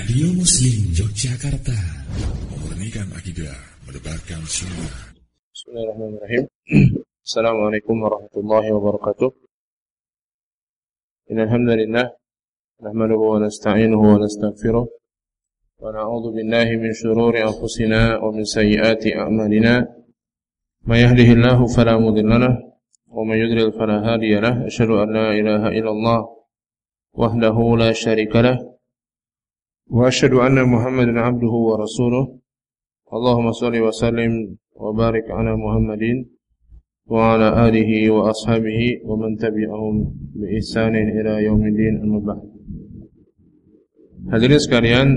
Radio Muslim Yogyakarta. Memurnikan akidah Mendebarkan sunnah. Bismillahirrahmanirrahim. Assalamualaikum warahmatullahi wabarakatuh. Innalhamdulillah Nahmaduhu wa nasta'inuhu wa nasta'gfiruh Wa na'udhu billahi min syururi anfusina Wa min sayyiyati a'malina. Ma yahdihillahu falamudillalah Wa ma yudril falahadiyalah Ashadu an la ilaha illallah Wahdahu la syarikalah وأشهد أن محمدا عبده ورسوله اللهم صل وسلم وبارك على محمد وعلى آله وأصحابه ومن تبعهم بإحسان إلى يوم الدين أما بعد Hadirin sekalian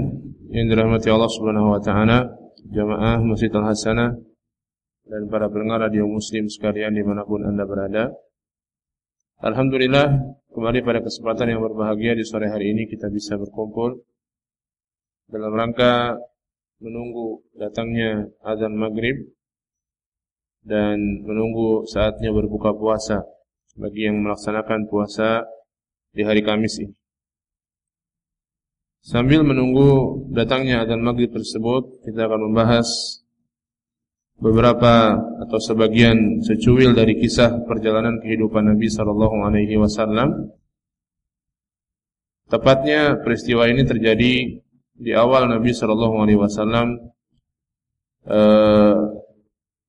yang dirahmati Allah Subhanahu wa taala, jamaah Masjid Al Hasanah dan para pendengar radio Muslim sekalian dimanapun Anda berada. Alhamdulillah, kembali pada kesempatan yang berbahagia di sore hari ini kita bisa berkumpul dalam rangka menunggu datangnya azan maghrib dan menunggu saatnya berbuka puasa bagi yang melaksanakan puasa di hari Kamis ini. Sambil menunggu datangnya azan maghrib tersebut, kita akan membahas beberapa atau sebagian secuil dari kisah perjalanan kehidupan Nabi Sallallahu Alaihi Wasallam. Tepatnya peristiwa ini terjadi di awal Nabi Shallallahu Alaihi Wasallam eh,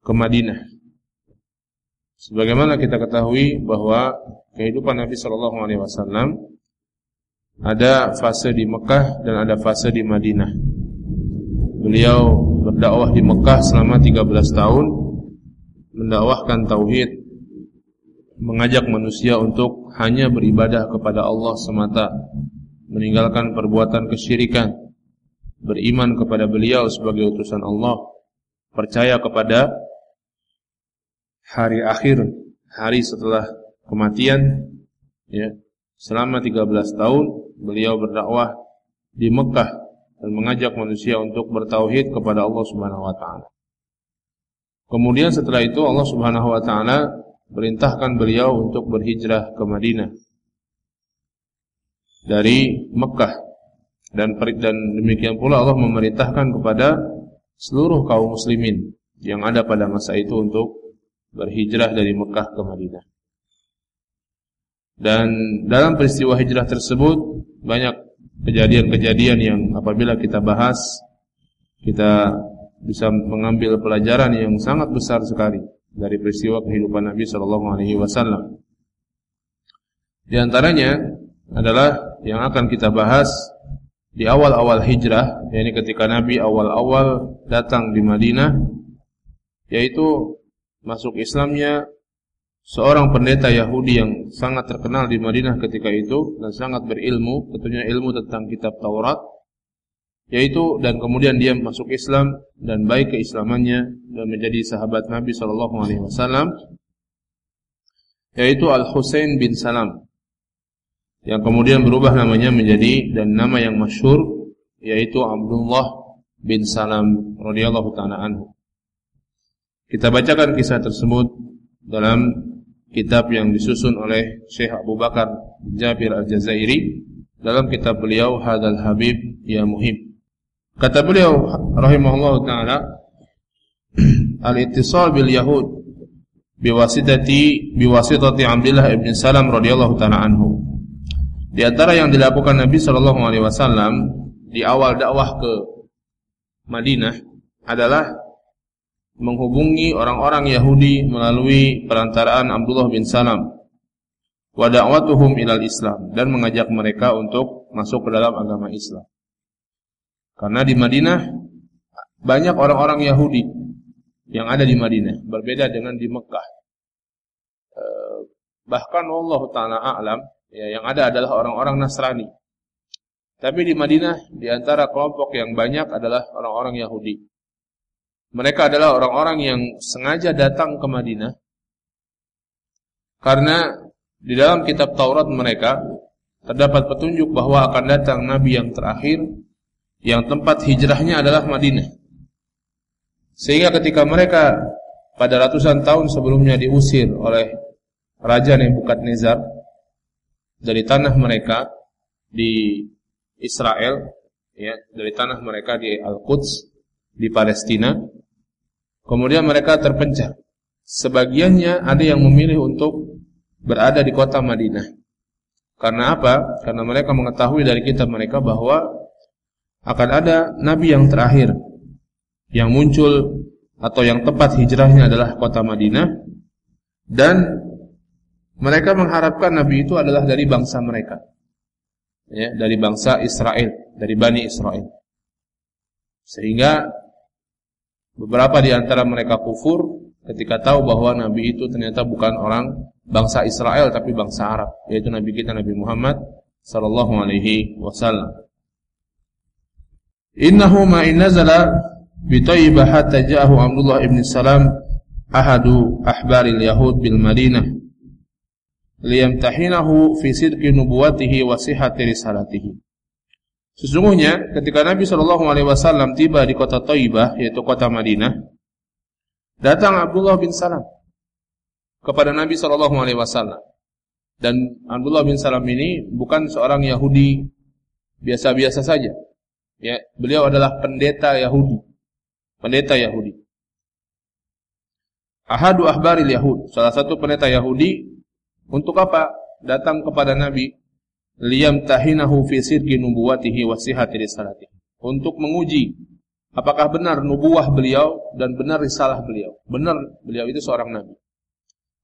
ke Madinah. Sebagaimana kita ketahui bahwa kehidupan Nabi Shallallahu Alaihi Wasallam ada fase di Mekah dan ada fase di Madinah. Beliau berdakwah di Mekah selama 13 tahun, mendakwahkan tauhid, mengajak manusia untuk hanya beribadah kepada Allah semata, meninggalkan perbuatan kesyirikan beriman kepada beliau sebagai utusan Allah, percaya kepada hari akhir, hari setelah kematian, ya. Selama 13 tahun beliau berdakwah di Mekah dan mengajak manusia untuk bertauhid kepada Allah Subhanahu wa taala. Kemudian setelah itu Allah Subhanahu wa taala perintahkan beliau untuk berhijrah ke Madinah dari Mekah dan dan demikian pula Allah memerintahkan kepada seluruh kaum muslimin yang ada pada masa itu untuk berhijrah dari Mekah ke Madinah. Dan dalam peristiwa hijrah tersebut banyak kejadian-kejadian yang apabila kita bahas kita bisa mengambil pelajaran yang sangat besar sekali dari peristiwa kehidupan Nabi Shallallahu Alaihi Wasallam. Di antaranya adalah yang akan kita bahas di awal-awal hijrah, yakni ketika Nabi awal-awal datang di Madinah, yaitu masuk Islamnya seorang pendeta Yahudi yang sangat terkenal di Madinah ketika itu dan sangat berilmu, tentunya ilmu tentang kitab Taurat, yaitu dan kemudian dia masuk Islam dan baik keislamannya dan menjadi sahabat Nabi Shallallahu Alaihi Wasallam, yaitu Al Husain bin Salam yang kemudian berubah namanya menjadi dan nama yang masyhur yaitu Abdullah bin Salam radhiyallahu taala anhu. Kita bacakan kisah tersebut dalam kitab yang disusun oleh Syekh Abu Bakar Jabir Al-Jazairi dalam kitab beliau Hadal Habib Ya Muhim. Kata beliau rahimahullah taala al-ittisal bil yahud biwasitati biwasitati Abdullah bin Salam radhiyallahu taala anhu di antara yang dilakukan Nabi Shallallahu Alaihi Wasallam di awal dakwah ke Madinah adalah menghubungi orang-orang Yahudi melalui perantaraan Abdullah bin Salam wa da'watuhum ilal Islam dan mengajak mereka untuk masuk ke dalam agama Islam. Karena di Madinah banyak orang-orang Yahudi yang ada di Madinah, berbeda dengan di Mekah. Eh, bahkan Allah taala alam Ya, yang ada adalah orang-orang Nasrani. Tapi di Madinah, di antara kelompok yang banyak adalah orang-orang Yahudi. Mereka adalah orang-orang yang sengaja datang ke Madinah karena di dalam kitab Taurat mereka terdapat petunjuk bahwa akan datang nabi yang terakhir yang tempat hijrahnya adalah Madinah. Sehingga ketika mereka pada ratusan tahun sebelumnya diusir oleh Raja Nebukadnezar dari tanah mereka di Israel, ya dari tanah mereka di Al-Quds di Palestina. Kemudian mereka terpencar. Sebagiannya ada yang memilih untuk berada di kota Madinah. Karena apa? Karena mereka mengetahui dari kitab mereka bahwa akan ada nabi yang terakhir yang muncul atau yang tepat hijrahnya adalah kota Madinah dan mereka mengharapkan nabi itu adalah dari bangsa mereka. Ya, dari bangsa Israel, dari Bani Israel. Sehingga beberapa di antara mereka kufur ketika tahu bahwa nabi itu ternyata bukan orang bangsa Israel tapi bangsa Arab, yaitu nabi kita Nabi Muhammad sallallahu alaihi wasallam. Innahu ma in nazala bi Thayyibah hatta ja'ahu Abdullah ibn Salam ahadu ahbaril yahud bil Madinah liyamtahinahu fi sidqi nubuwatihi wa sihhati risalatihi. Sesungguhnya ketika Nabi Shallallahu alaihi wasallam tiba di kota Thayyibah yaitu kota Madinah datang Abdullah bin Salam kepada Nabi Shallallahu alaihi wasallam. Dan Abdullah bin Salam ini bukan seorang Yahudi biasa-biasa saja. Ya, beliau adalah pendeta Yahudi. Pendeta Yahudi. Ahadu ahbaril Yahud, salah satu pendeta Yahudi untuk apa? Datang kepada Nabi liyam tahinahu fi sirki nubuwatihi wa. Untuk menguji apakah benar nubuah beliau dan benar risalah beliau. Benar beliau itu seorang nabi.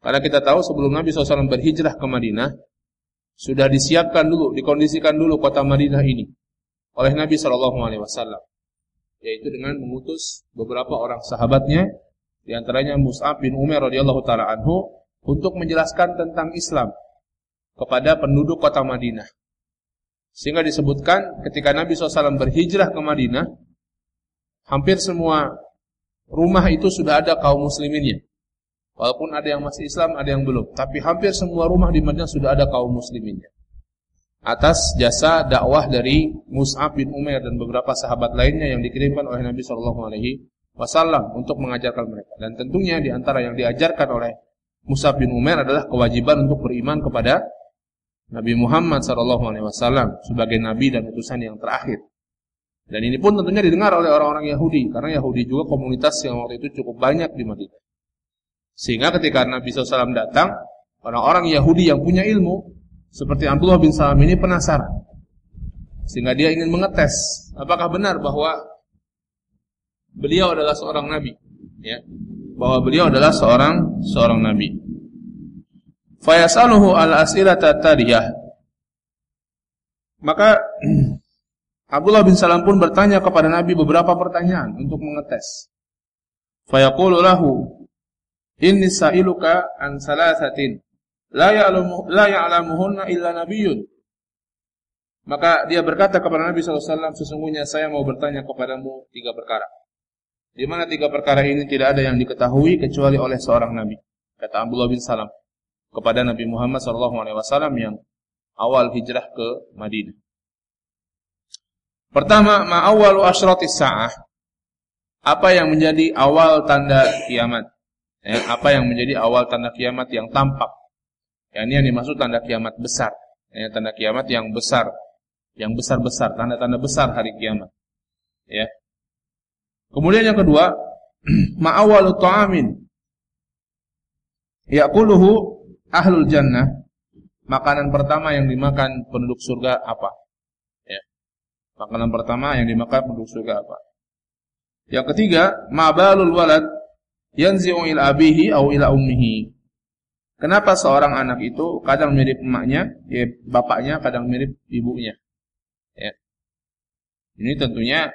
Karena kita tahu sebelum Nabi SAW berhijrah ke Madinah, sudah disiapkan dulu, dikondisikan dulu kota Madinah ini oleh Nabi SAW, yaitu dengan mengutus beberapa orang sahabatnya, di antaranya Mus'ab bin Umar radhiyallahu taala anhu, untuk menjelaskan tentang Islam kepada penduduk kota Madinah. Sehingga disebutkan ketika Nabi SAW berhijrah ke Madinah, hampir semua rumah itu sudah ada kaum musliminnya. Walaupun ada yang masih Islam, ada yang belum. Tapi hampir semua rumah di Madinah sudah ada kaum musliminnya. Atas jasa dakwah dari Mus'ab bin Umair dan beberapa sahabat lainnya yang dikirimkan oleh Nabi Wasallam untuk mengajarkan mereka. Dan tentunya di antara yang diajarkan oleh Musab bin Umar adalah kewajiban untuk beriman kepada Nabi Muhammad SAW sebagai nabi dan utusan yang terakhir. Dan ini pun tentunya didengar oleh orang-orang Yahudi karena Yahudi juga komunitas yang waktu itu cukup banyak di Madinah. Sehingga ketika Nabi SAW datang, orang-orang Yahudi yang punya ilmu seperti Abdullah bin Salam ini penasaran. Sehingga dia ingin mengetes apakah benar bahwa beliau adalah seorang nabi, ya bahwa beliau adalah seorang seorang nabi. Fayasaluhu al-as'ilata tadiyah. Maka Abdullah bin Salam pun bertanya kepada Nabi beberapa pertanyaan untuk mengetes. Fayaqulu lahu Inni sa'iluka an salasatin la ya'lamu la ya'lamuhunna illa nabiyyun. Maka dia berkata kepada Nabi SAW, sesungguhnya saya mau bertanya kepadamu tiga perkara. Di mana tiga perkara ini tidak ada yang diketahui kecuali oleh seorang nabi. Kata Abdullah bin Salam kepada Nabi Muhammad SAW yang awal hijrah ke Madinah. Pertama, ma'awalu asyratis sa'ah. Apa yang menjadi awal tanda kiamat? Ya, apa yang menjadi awal tanda kiamat yang tampak? Ya, ini yang dimaksud tanda kiamat besar. Ya, tanda kiamat yang besar, yang besar-besar, tanda-tanda besar hari kiamat. Ya, Kemudian yang kedua, ma'awalu ta'amin yaquluhu ahlul jannah. Makanan pertama yang dimakan penduduk surga apa? Ya. Makanan pertama yang dimakan penduduk surga apa? Yang ketiga, ma'balul walad yanzi'u ila abihi au ila ummihi. Kenapa seorang anak itu kadang mirip emaknya, ya bapaknya, kadang mirip ibunya? Ya. Ini tentunya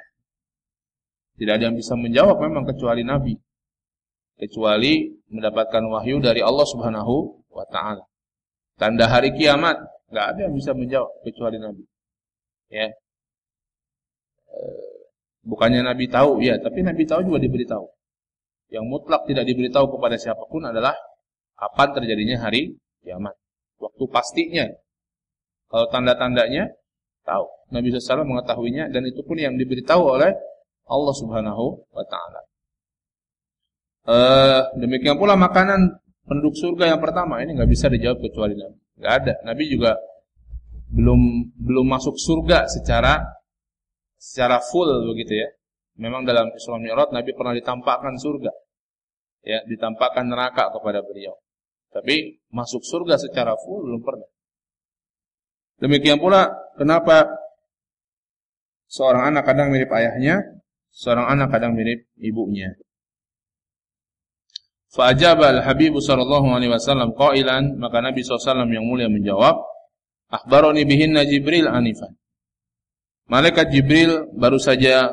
tidak ada yang bisa menjawab memang kecuali Nabi. Kecuali mendapatkan wahyu dari Allah Subhanahu wa taala. Tanda hari kiamat nggak ada yang bisa menjawab kecuali Nabi. Ya. Eh, bukannya Nabi tahu, ya, tapi Nabi tahu juga diberitahu. Yang mutlak tidak diberitahu kepada siapa pun adalah kapan terjadinya hari kiamat. Waktu pastinya. Kalau tanda-tandanya tahu. Nabi SAW mengetahuinya dan itu pun yang diberitahu oleh Allah Subhanahu wa taala. Uh, demikian pula makanan penduduk surga yang pertama ini nggak bisa dijawab kecuali Nabi. Nggak ada. Nabi juga belum belum masuk surga secara secara full begitu ya. Memang dalam Isra Mi'raj Nabi pernah ditampakkan surga. Ya, ditampakkan neraka kepada beliau. Tapi masuk surga secara full belum pernah. Demikian pula kenapa seorang anak kadang mirip ayahnya, seorang anak kadang mirip ibunya. Fa'ajaba al-Habib sallallahu alaihi wasallam qailan, maka Nabi SAW yang mulia menjawab, "Akhbarani bihinna Jibril anifan." Malaikat Jibril baru saja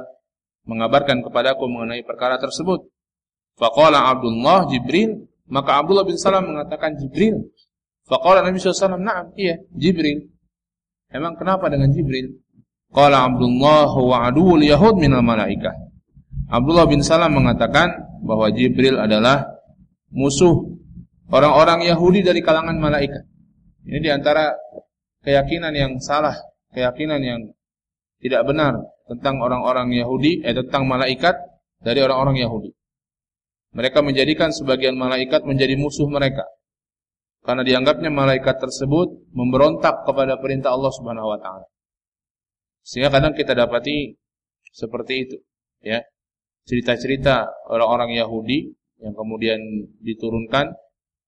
mengabarkan kepadaku mengenai perkara tersebut. Faqala Abdullah Jibril, maka Abdullah bin Salam mengatakan Jibril. Faqala Nabi SAW, "Na'am, iya, Jibril." Emang kenapa dengan Jibril? Qala Abdullah wa aduul yahud minal malaikah. Abdullah bin Salam mengatakan bahwa Jibril adalah musuh orang-orang Yahudi dari kalangan malaikat. Ini di antara keyakinan yang salah, keyakinan yang tidak benar tentang orang-orang Yahudi, eh tentang malaikat dari orang-orang Yahudi. Mereka menjadikan sebagian malaikat menjadi musuh mereka. Karena dianggapnya malaikat tersebut memberontak kepada perintah Allah Subhanahu wa taala. Sehingga kadang kita dapati seperti itu, ya. Cerita-cerita orang-orang Yahudi yang kemudian diturunkan,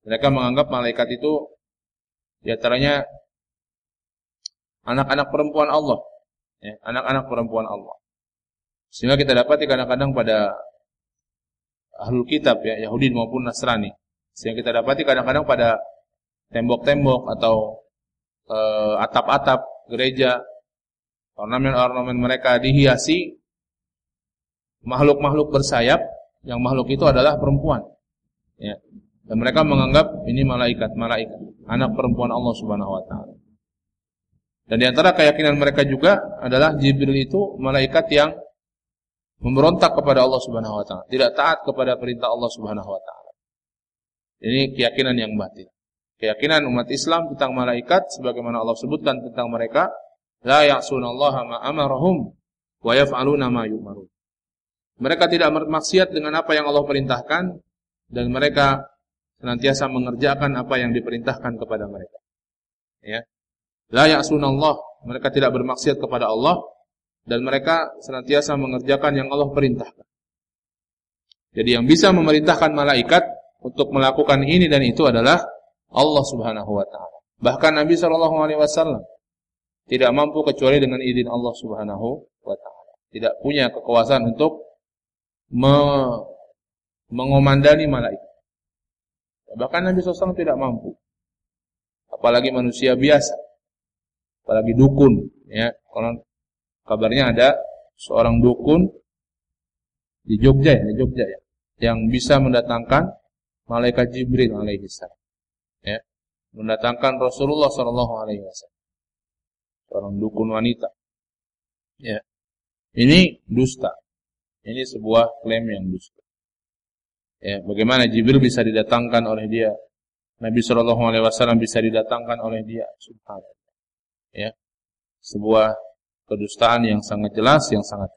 mereka menganggap malaikat itu di antaranya anak-anak perempuan Allah ya, anak-anak perempuan Allah. Sehingga kita dapati kadang-kadang pada ahlul kitab ya, Yahudi maupun Nasrani. Sehingga kita dapati kadang-kadang pada tembok-tembok atau eh, atap-atap uh, gereja ornamen-ornamen mereka dihiasi makhluk-makhluk bersayap yang makhluk itu adalah perempuan. Ya. Dan mereka menganggap ini malaikat, malaikat, anak perempuan Allah Subhanahu wa taala. Dan di antara keyakinan mereka juga adalah Jibril itu malaikat yang memberontak kepada Allah Subhanahu wa taala, tidak taat kepada perintah Allah Subhanahu wa taala. Ini keyakinan yang batin. Keyakinan umat Islam tentang malaikat sebagaimana Allah sebutkan tentang mereka, la ya'sunallaha ma amarahum wa yaf'aluna ma yu'marun. Mereka tidak bermaksiat dengan apa yang Allah perintahkan dan mereka senantiasa mengerjakan apa yang diperintahkan kepada mereka. Ya. La ya'sunallah, mereka tidak bermaksiat kepada Allah dan mereka senantiasa mengerjakan yang Allah perintahkan. Jadi yang bisa memerintahkan malaikat untuk melakukan ini dan itu adalah Allah Subhanahu wa taala. Bahkan Nabi sallallahu alaihi wasallam tidak mampu kecuali dengan izin Allah Subhanahu wa taala. Tidak punya kekuasaan untuk me mengomandani malaikat. Bahkan Nabi SAW tidak mampu. Apalagi manusia biasa apalagi dukun ya kalau kabarnya ada seorang dukun di Jogja ya di Jogja ya yang bisa mendatangkan malaikat Jibril alaihi salam ya mendatangkan Rasulullah sallallahu alaihi wasallam seorang dukun wanita. Ya. Ini dusta. Ini sebuah klaim yang dusta. Ya bagaimana Jibril bisa didatangkan oleh dia? Nabi sallallahu alaihi wasallam bisa didatangkan oleh dia? Subhanallah. Ya sebuah kedustaan yang sangat jelas yang sangat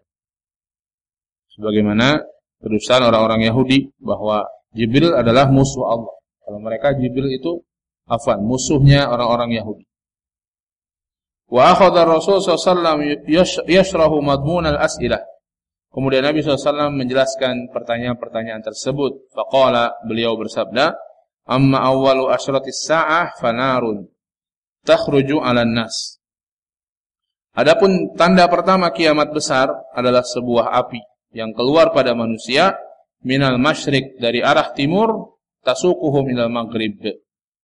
sebagaimana kedustaan orang-orang Yahudi bahwa Jibril adalah musuh Allah. Kalau mereka Jibril itu afan musuhnya orang-orang Yahudi wa akhadha Rasul sallallahu yashrahu madmun al-as'ilah kemudian Nabi SAW menjelaskan pertanyaan-pertanyaan tersebut faqala beliau bersabda amma awwalu asyratis sa'ah fanarun takhruju 'alan nas. Adapun tanda pertama kiamat besar adalah sebuah api yang keluar pada manusia minal masyrik dari arah timur tasukuhum ilal maghrib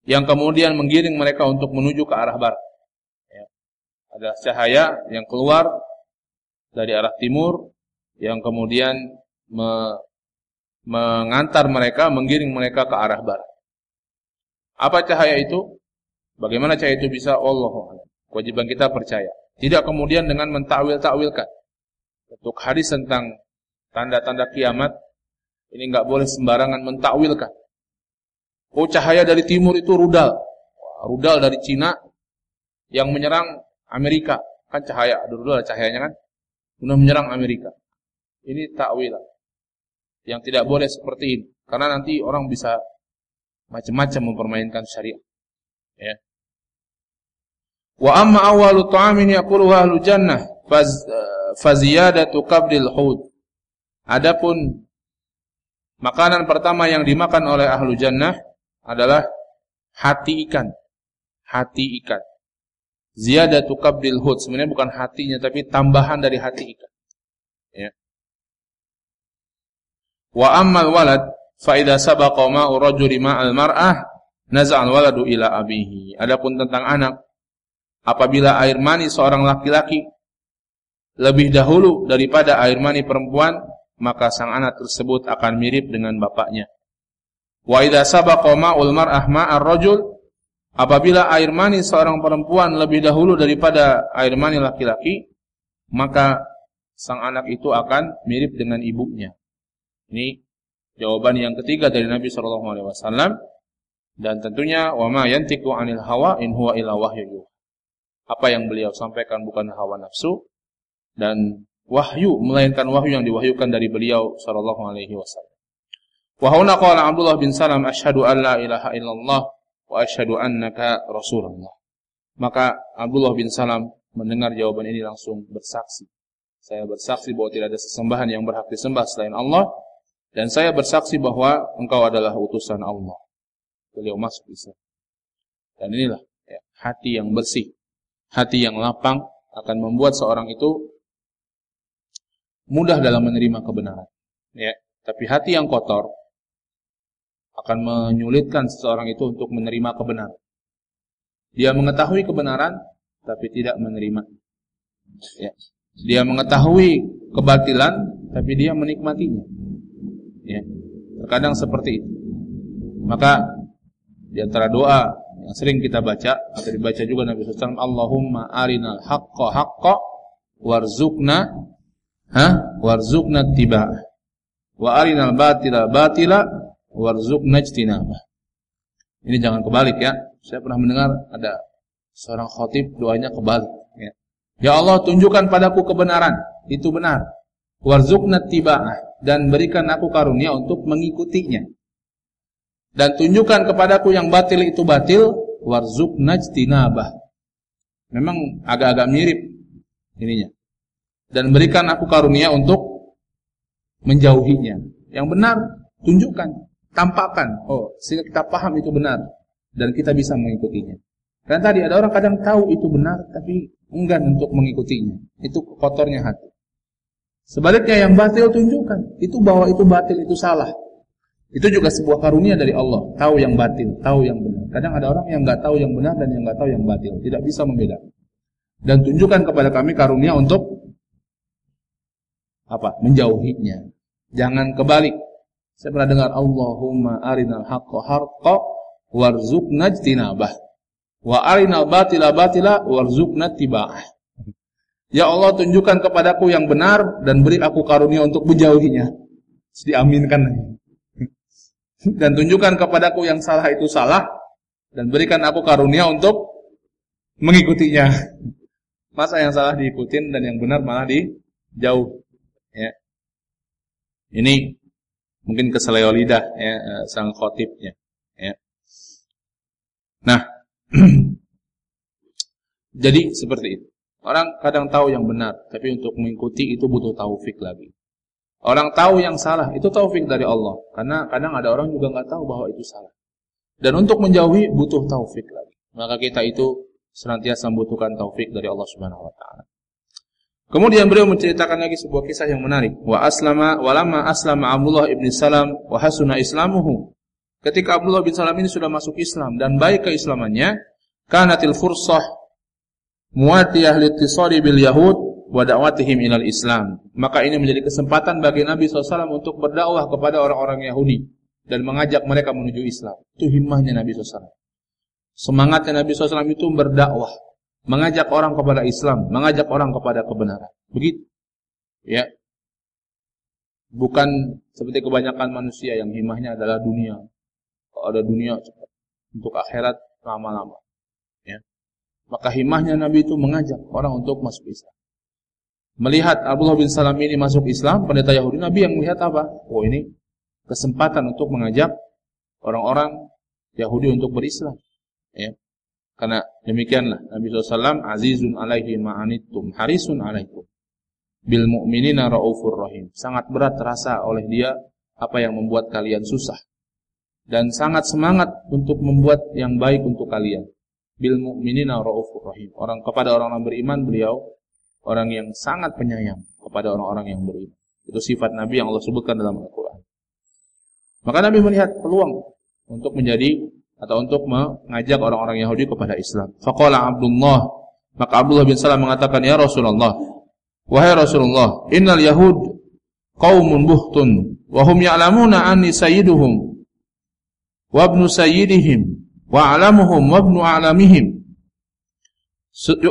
yang kemudian menggiring mereka untuk menuju ke arah barat. Ya. Ada cahaya yang keluar dari arah timur yang kemudian me mengantar mereka, menggiring mereka ke arah barat. Apa cahaya itu? Bagaimana cahaya itu bisa? Allah Kewajiban kita percaya. Tidak kemudian dengan mentakwil-takwilkan. Untuk hadis tentang tanda-tanda kiamat, ini nggak boleh sembarangan mentakwilkan. Oh cahaya dari timur itu rudal. Rudal dari Cina yang menyerang Amerika. Kan cahaya, ada rudal cahayanya kan. Sudah menyerang Amerika. Ini takwil. Yang tidak boleh seperti ini. Karena nanti orang bisa macam-macam mempermainkan syariat. Ya. Wa amma awwalu ta'amin yaquluhu ahlu jannah faz, uh, faziyadatu qabdil hud. Adapun makanan pertama yang dimakan oleh ahlu jannah adalah hati ikan. Hati ikan. Ziyadatu qabdil hud. Sebenarnya bukan hatinya tapi tambahan dari hati ikan. Ya. Wa ammal walad fa idza sabaqa ma'u rajuli ma'al mar'ah naza'al waladu ila abihi. Adapun tentang anak apabila air mani seorang laki-laki lebih dahulu daripada air mani perempuan, maka sang anak tersebut akan mirip dengan bapaknya. Wa idza sabaqa ma'ul mar'ah ma'ar rajul apabila air mani seorang perempuan lebih dahulu daripada air mani laki-laki, maka sang anak itu akan mirip dengan ibunya. Ini jawaban yang ketiga dari Nabi Shallallahu alaihi wasallam dan tentunya wa ma yantiqu 'anil hawa in huwa wahyu. Apa yang beliau sampaikan bukan hawa nafsu dan wahyu melainkan wahyu yang diwahyukan dari beliau Shallallahu alaihi wasallam. Wa huna qala Abdullah bin Salam asyhadu an la ilaha illallah wa asyhadu annaka rasulullah. Maka Abdullah bin Salam mendengar jawaban ini langsung bersaksi. Saya bersaksi bahwa tidak ada sesembahan yang berhak disembah selain Allah dan saya bersaksi bahwa engkau adalah utusan Allah. Beliau masuk Islam. Dan inilah ya, hati yang bersih, hati yang lapang akan membuat seorang itu mudah dalam menerima kebenaran. Ya, tapi hati yang kotor akan menyulitkan seseorang itu untuk menerima kebenaran. Dia mengetahui kebenaran tapi tidak menerima. Ya. Dia mengetahui kebatilan tapi dia menikmatinya. Ya. Terkadang seperti itu. Maka di antara doa yang sering kita baca atau dibaca juga Nabi SAW Allahumma arinal haqqa haqqa warzuqna ha warzuqna tiba wa arinal batila batila warzuqna ijtinabah. Ini jangan kebalik ya. Saya pernah mendengar ada seorang khotib doanya kebalik ya. Ya Allah tunjukkan padaku kebenaran. Itu benar. Warzuqna tiba'ah dan berikan aku karunia untuk mengikutinya. Dan tunjukkan kepadaku yang batil itu batil, warzuk najtinabah. Memang agak-agak mirip ininya. Dan berikan aku karunia untuk menjauhinya. Yang benar, tunjukkan, tampakkan. Oh, sehingga kita paham itu benar dan kita bisa mengikutinya. Karena tadi ada orang kadang tahu itu benar tapi enggan untuk mengikutinya. Itu kotornya hati. Sebaliknya yang batil tunjukkan. Itu bahwa itu batil, itu salah. Itu juga sebuah karunia dari Allah. Tahu yang batil, tahu yang benar. Kadang ada orang yang nggak tahu yang benar dan yang nggak tahu yang batil. Tidak bisa membedakan. Dan tunjukkan kepada kami karunia untuk apa? Menjauhinya. Jangan kebalik. Saya pernah dengar Allahumma arinal haqqa harqa warzuqna ijtinabah. Wa arinal batila batila warzuqna tiba'ah. Ya Allah tunjukkan kepadaku yang benar dan beri aku karunia untuk menjauhinya. Diaminkan. Dan tunjukkan kepadaku yang salah itu salah dan berikan aku karunia untuk mengikutinya. Masa yang salah diikutin dan yang benar malah dijauh. Ya. Ini mungkin keseleo lidah ya eh, sang khotibnya. Ya. Nah, jadi seperti itu. Orang kadang tahu yang benar, tapi untuk mengikuti itu butuh taufik lagi. Orang tahu yang salah, itu taufik dari Allah. Karena kadang ada orang juga nggak tahu bahwa itu salah. Dan untuk menjauhi butuh taufik lagi. Maka kita itu senantiasa membutuhkan taufik dari Allah Subhanahu wa taala. Kemudian beliau menceritakan lagi sebuah kisah yang menarik. Wa aslama walama aslama Abdullah ibn Salam wa hasuna islamuhu. Ketika Abdullah bin Salam ini sudah masuk Islam dan baik keislamannya, kanatil fursah muatiyah litisari bil yahud wa da'watihim ilal islam. Maka ini menjadi kesempatan bagi Nabi SAW untuk berdakwah kepada orang-orang Yahudi dan mengajak mereka menuju Islam. Itu himmahnya Nabi SAW. Semangatnya Nabi SAW itu berdakwah, mengajak orang kepada Islam, mengajak orang kepada kebenaran. Begitu. Ya. Bukan seperti kebanyakan manusia yang himmahnya adalah dunia. Kalau ada dunia cepat. Untuk akhirat lama-lama. Maka himahnya Nabi itu mengajak orang untuk masuk Islam. Melihat Abdullah bin Salam ini masuk Islam, pendeta Yahudi, Nabi yang melihat apa? Oh ini kesempatan untuk mengajak orang-orang Yahudi untuk berislam. Ya. Karena demikianlah Nabi SAW azizun alaihi ma'anittum harisun alaikum bil mu'minina raufur rahim. Sangat berat terasa oleh dia apa yang membuat kalian susah dan sangat semangat untuk membuat yang baik untuk kalian. Bil mu'minina raufur rahim. Orang kepada orang-orang beriman beliau orang yang sangat penyayang kepada orang-orang yang beriman. Itu sifat Nabi yang Allah sebutkan dalam Al-Qur'an. Maka Nabi melihat peluang untuk menjadi atau untuk mengajak orang-orang Yahudi kepada Islam. Faqala Abdullah, maka Abdullah bin Salam mengatakan, "Ya Rasulullah, wahai Rasulullah, innal yahud qaumun buhtun wa hum ya'lamuna anni sayyiduhum wa ibnu sayyidihim wa a'lamuhum wa ibnu a'lamihim."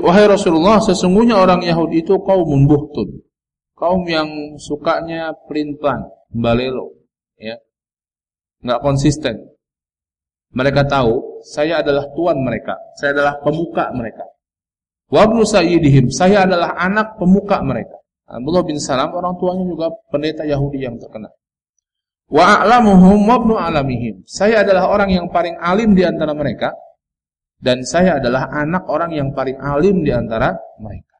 Wahai Rasulullah, sesungguhnya orang Yahudi itu kaumun buhtun. Kaum yang sukanya pelintan, balelo, ya. Enggak konsisten. Mereka tahu saya adalah tuan mereka, saya adalah pemuka mereka. Wabnu sayyidihim, saya adalah anak pemuka mereka. Abdullah bin Salam orang tuanya juga pendeta Yahudi yang terkenal. Wa a'lamuhum wabnu alamihim. Saya adalah orang yang paling alim di antara mereka dan saya adalah anak orang yang paling alim di antara mereka.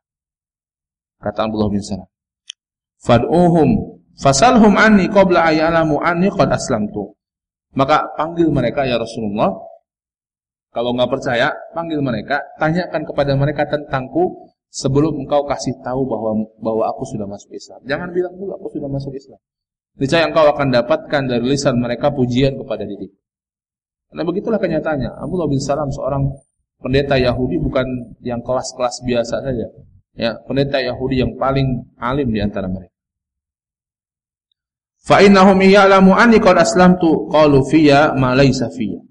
Kata Abdullah bin Salam. Fad'uhum fasalhum anni qabla ayyalamu anni qad aslamtu. Maka panggil mereka ya Rasulullah. Kalau nggak percaya, panggil mereka, tanyakan kepada mereka tentangku sebelum engkau kasih tahu bahwa bahwa aku sudah masuk Islam. Jangan bilang dulu aku sudah masuk Islam. Niscaya engkau akan dapatkan dari lisan mereka pujian kepada diri. Karena begitulah kenyataannya. Abdullah bin Salam seorang pendeta Yahudi bukan yang kelas-kelas biasa saja. Ya, pendeta Yahudi yang paling alim di antara mereka. Fa innahum ya'lamu anni qad aslamtu qalu fiyya ma laysa fiyya.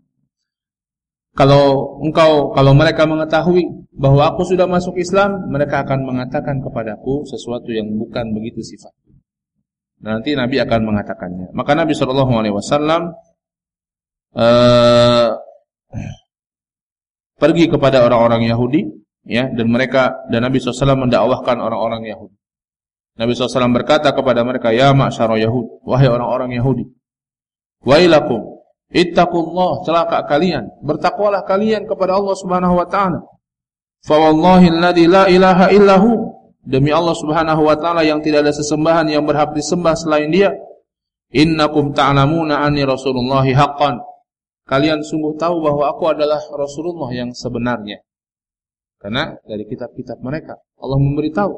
Kalau engkau kalau mereka mengetahui bahwa aku sudah masuk Islam, mereka akan mengatakan kepadaku sesuatu yang bukan begitu sifat. Nanti Nabi akan mengatakannya. Maka Nabi Shallallahu alaihi wasallam uh, pergi kepada orang-orang Yahudi ya dan mereka dan Nabi SAW mendakwahkan orang-orang Yahudi. Nabi SAW berkata kepada mereka, Ya ma'asyara Yahud, wahai orang-orang Yahudi. Wailakum, ittaqullah, celaka kalian. Bertakwalah kalian kepada Allah subhanahu wa ta'ala. Fawallahi alladhi la ilaha illahu. Demi Allah subhanahu wa ta'ala yang tidak ada sesembahan yang berhak disembah selain dia. Innakum ta'lamuna anni rasulullahi haqqan. Kalian sungguh tahu bahwa aku adalah Rasulullah yang sebenarnya. Karena dari kitab-kitab mereka Allah memberitahu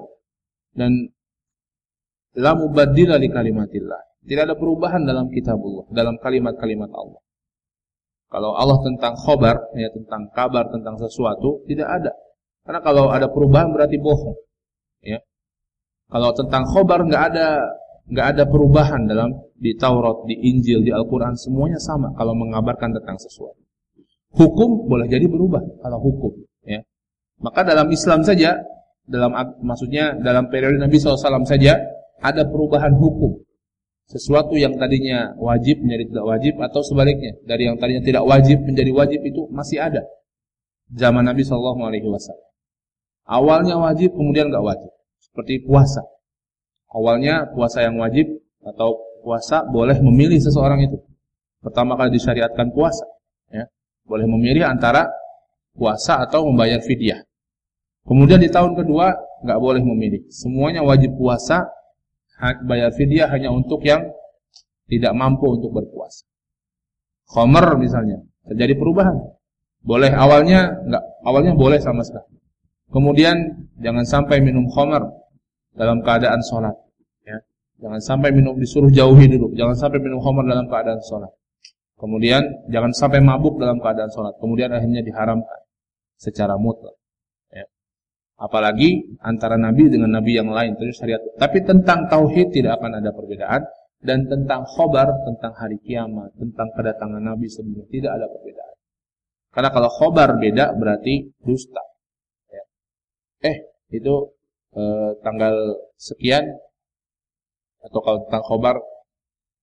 dan la mubaddila li kalimatillah. Tidak ada perubahan dalam kitabullah, dalam kalimat-kalimat Allah. Kalau Allah tentang khobar, ya tentang kabar tentang sesuatu, tidak ada. Karena kalau ada perubahan berarti bohong. Ya. Kalau tentang khobar nggak ada nggak ada perubahan dalam di Taurat, di Injil, di Al-Quran semuanya sama kalau mengabarkan tentang sesuatu. Hukum boleh jadi berubah kalau hukum. Ya. Maka dalam Islam saja, dalam maksudnya dalam periode Nabi SAW saja ada perubahan hukum. Sesuatu yang tadinya wajib menjadi tidak wajib atau sebaliknya. Dari yang tadinya tidak wajib menjadi wajib itu masih ada. Zaman Nabi Shallallahu Alaihi Wasallam. Awalnya wajib, kemudian nggak wajib. Seperti puasa. Awalnya puasa yang wajib atau puasa boleh memilih seseorang itu. Pertama kali disyariatkan puasa, ya, boleh memilih antara puasa atau membayar fidyah. Kemudian di tahun kedua nggak boleh memilih. Semuanya wajib puasa bayar fidyah hanya untuk yang tidak mampu untuk berpuasa. Khomer misalnya, terjadi perubahan. Boleh awalnya enggak, awalnya boleh sama sekali. Kemudian jangan sampai minum khomer dalam keadaan sholat. Ya. Jangan sampai minum disuruh jauhi dulu. Jangan sampai minum khomer dalam keadaan sholat. Kemudian jangan sampai mabuk dalam keadaan sholat. Kemudian akhirnya diharamkan secara mutlak. Apalagi antara nabi dengan nabi yang lain terus syariat. Tapi tentang tauhid tidak akan ada perbedaan dan tentang khobar tentang hari kiamat, tentang kedatangan nabi sebelumnya tidak ada perbedaan. Karena kalau khobar beda berarti dusta. Ya. Eh itu eh, tanggal sekian atau kalau tentang khobar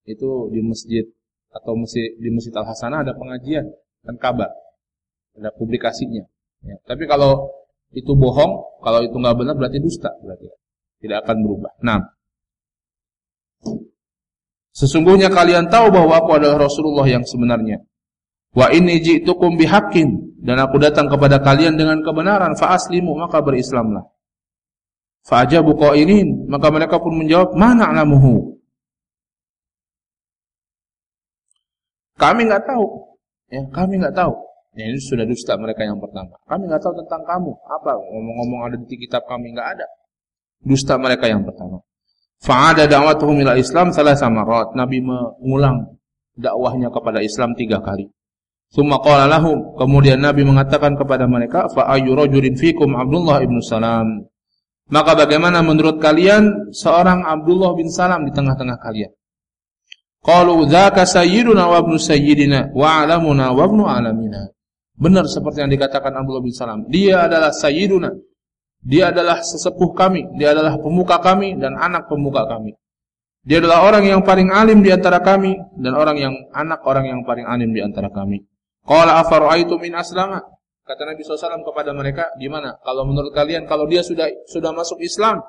itu di masjid atau masjid, di masjid Al Hasanah ada pengajian dan kabar, ada publikasinya. Ya. Tapi kalau itu bohong, kalau itu nggak benar berarti dusta berarti. Tidak akan berubah. Nah, sesungguhnya kalian tahu bahwa aku adalah Rasulullah yang sebenarnya. Wa inni ji'tukum bihaqqin dan aku datang kepada kalian dengan kebenaran fa aslimu maka berislamlah. Fa ajabu qailin maka mereka pun menjawab mana alamuhu. Kami enggak tahu. Ya, kami enggak tahu. Ya, ini sudah dusta mereka yang pertama. Kami enggak tahu tentang kamu. Apa ngomong-ngomong ada di kitab kami enggak ada. Dusta mereka yang pertama. Fa'ada da'watuhum ila Islam salah samarat. Nabi mengulang dakwahnya kepada Islam tiga kali. Summa qala lahum, kemudian Nabi mengatakan kepada mereka, fa ayyu rajulin fikum Abdullah ibn Salam. Maka bagaimana menurut kalian seorang Abdullah bin Salam di tengah-tengah kalian? Qalu dzaka sayyiduna wa ibnu sayyidina wa alamuna wa ibnu alamina. Benar seperti yang dikatakan Abdullah bin Salam. Dia adalah sayyiduna. Dia adalah sesepuh kami, dia adalah pemuka kami dan anak pemuka kami. Dia adalah orang yang paling alim di antara kami dan orang yang anak orang yang paling alim di antara kami. Qala afara'aitu min aslama? Kata Nabi SAW kepada mereka, gimana? Kalau menurut kalian kalau dia sudah sudah masuk Islam,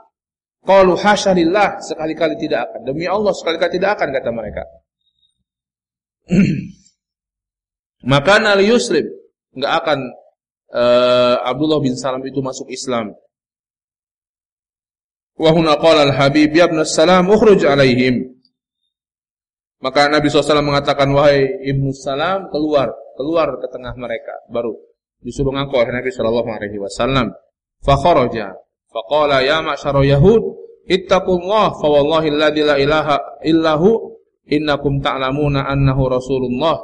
qalu hasyalillah sekali-kali tidak akan. Demi Allah sekali-kali tidak akan kata mereka. Maka nali yuslim enggak akan uh, Abdullah bin Salam itu masuk Islam. Wa huna qala al-Habib ya ibn Salam ukhruj alaihim. Maka Nabi SAW mengatakan wahai Ibnu Salam keluar, keluar ke tengah mereka. Baru disuruh oleh Nabi sallallahu alaihi wasallam. Fa kharaja fa qala ya ma'syara yahud ittaqullah fa wallahi alladzi la ilaha illahu innakum ta'lamuna annahu rasulullah.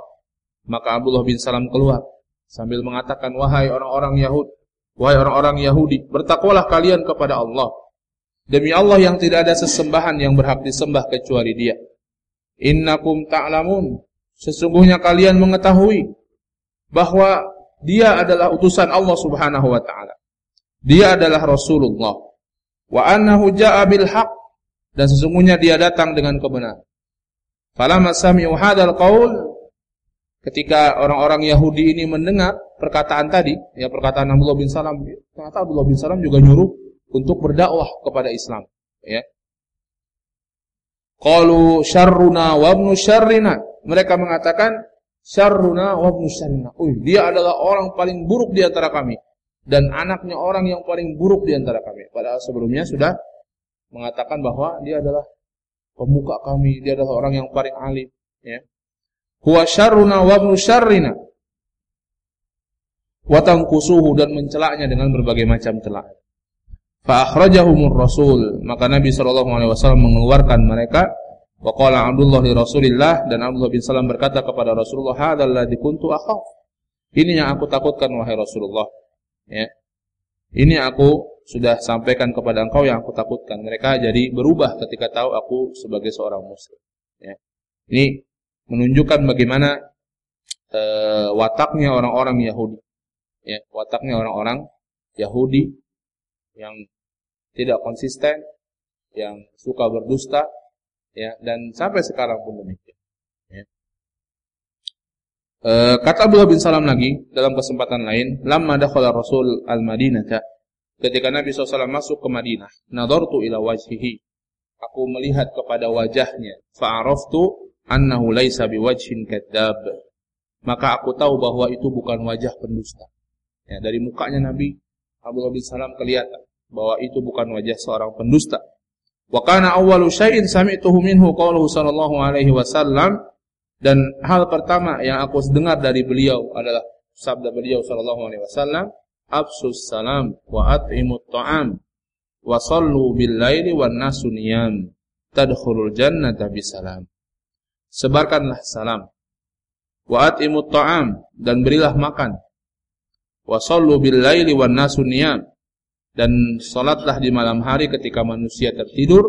Maka Abdullah bin Salam keluar sambil mengatakan wahai orang-orang Yahud, wahai orang-orang Yahudi, bertakwalah kalian kepada Allah Demi Allah yang tidak ada sesembahan yang berhak disembah kecuali Dia. Innakum ta'lamun. Sesungguhnya kalian mengetahui bahwa Dia adalah utusan Allah Subhanahu wa taala. Dia adalah Rasulullah. Wa annahu jaa'a bil haqq dan sesungguhnya dia datang dengan kebenaran. Falamma sami'u hadzal qaul ketika orang-orang Yahudi ini mendengar perkataan tadi, ya perkataan Abdullah bin Salam, ternyata Abdullah bin Salam juga nyuruh untuk berdakwah kepada Islam ya. Qalu syarruna wa ibnu syarrina. Mereka mengatakan syarruna wa ibnu syarrina. Uh, dia adalah orang paling buruk di antara kami dan anaknya orang yang paling buruk di antara kami. Padahal sebelumnya sudah mengatakan bahwa dia adalah pemuka kami dia adalah orang yang paling alim ya huwa syarruna wa ibnu syarrina wa tanqusuhu dan mencelaknya dengan berbagai macam celaan Fa akhrajahumur rasul, maka Nabi sallallahu alaihi wasallam mengeluarkan mereka. Wa qala Abdullah li Rasulillah dan Abdullah bin Salam berkata kepada Rasulullah, "Hadzal ladzi kuntu akhaf." Ini yang aku takutkan wahai Rasulullah. Ya. Ini aku sudah sampaikan kepada engkau yang aku takutkan. Mereka jadi berubah ketika tahu aku sebagai seorang muslim. Ya. Ini menunjukkan bagaimana e, wataknya orang-orang Yahudi. Ya, wataknya orang-orang Yahudi yang tidak konsisten, yang suka berdusta, ya dan sampai sekarang pun demikian. E, kata Abdullah bin Salam lagi dalam kesempatan lain, lamma dakhala Rasul al-Madinah ketika Nabi SAW masuk ke Madinah, nadartu ila wajhihi. Aku melihat kepada wajahnya, fa'araftu annahu laisa biwajhin kadzab. Maka aku tahu bahwa itu bukan wajah pendusta. Ya, dari mukanya Nabi Abdullah bin Salam kelihatan bahwa itu bukan wajah seorang pendusta. Wa kana awwalu syai'in sami'tuhu minhu qauluhu sallallahu alaihi wasallam dan hal pertama yang aku dengar dari beliau adalah sabda beliau sallallahu alaihi wasallam afsus salam wa at'imut ta'am wa sallu bil laili wan nasu niyam tadkhulul jannata bisalam sebarkanlah salam wa at'imut ta'am dan berilah makan wa sallu bil laili wan nasu niyam dan salatlah di malam hari ketika manusia tertidur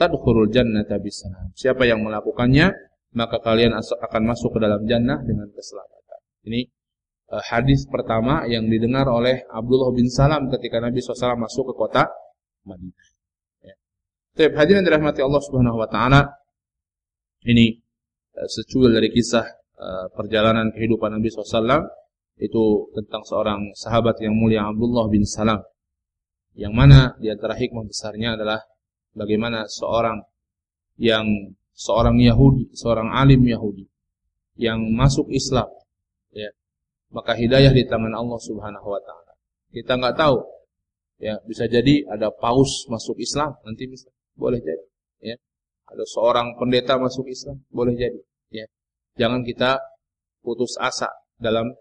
tadkhulul jannata bisalam. Siapa yang melakukannya maka kalian akan masuk ke dalam jannah dengan keselamatan. Ini uh, hadis pertama yang didengar oleh Abdullah bin Salam ketika Nabi SAW masuk ke kota Madinah. Ya. Tapi hadirin dirahmati Allah Subhanahu wa taala. Ini secuil dari kisah uh, perjalanan kehidupan Nabi SAW itu tentang seorang sahabat yang mulia Abdullah bin Salam yang mana di antara hikmah besarnya adalah bagaimana seorang yang seorang Yahudi, seorang alim Yahudi yang masuk Islam, maka hidayah di tangan Allah Subhanahu wa taala. Kita nggak tahu. Ya, bisa jadi ada paus masuk Islam nanti bisa. Boleh jadi, ya. Ada seorang pendeta masuk Islam, boleh jadi, ya. Jangan kita putus asa dalam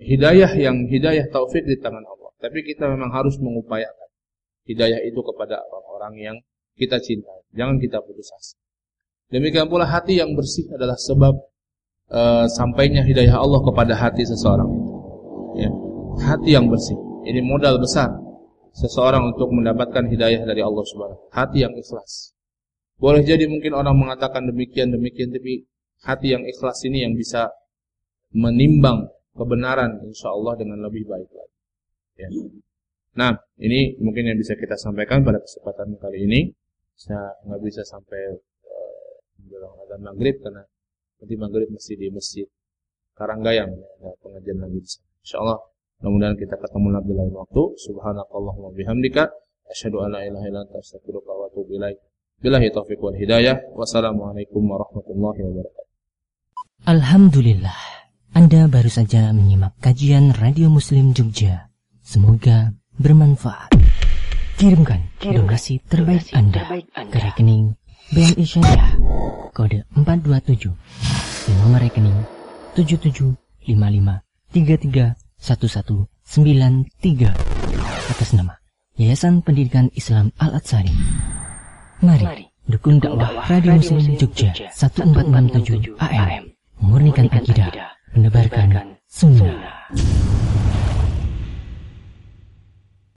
hidayah yang hidayah taufik di tangan Allah. Tapi kita memang harus mengupayakan hidayah itu kepada orang-orang yang kita cintai. Jangan kita putus asa. Demikian pula hati yang bersih adalah sebab uh, sampainya hidayah Allah kepada hati seseorang. Ya. Hati yang bersih. Ini modal besar seseorang untuk mendapatkan hidayah dari Allah Subhanahu. Hati yang ikhlas. Boleh jadi mungkin orang mengatakan demikian demikian tapi hati yang ikhlas ini yang bisa menimbang kebenaran insya Allah dengan lebih baik lagi. Ya. Nah, ini mungkin yang bisa kita sampaikan pada kesempatan kali ini. Saya nggak bisa sampai menjelang azan maghrib karena nanti maghrib mesti di masjid Karanggayang ya, pengajian lagi di sana. Insyaallah mudah-mudahan kita ketemu lagi lain waktu. Subhanakallahumma bihamdika asyhadu an la ilaha illa anta astaghfiruka wa atubu. Billahi taufiq wal hidayah. Wassalamualaikum warahmatullahi wabarakatuh. Alhamdulillah. Anda baru saja menyimak kajian Radio Muslim Jogja. Semoga bermanfaat. Kirimkan donasi terbaik Anda ke rekening BNI Syariah kode 427 di nomor rekening 7755331193 atas nama Yayasan Pendidikan Islam Al-Atsari. Mari dukung dakwah Radio Muslim Jogja 1467 AM. Murnikan akidah, menebarkan sunnah.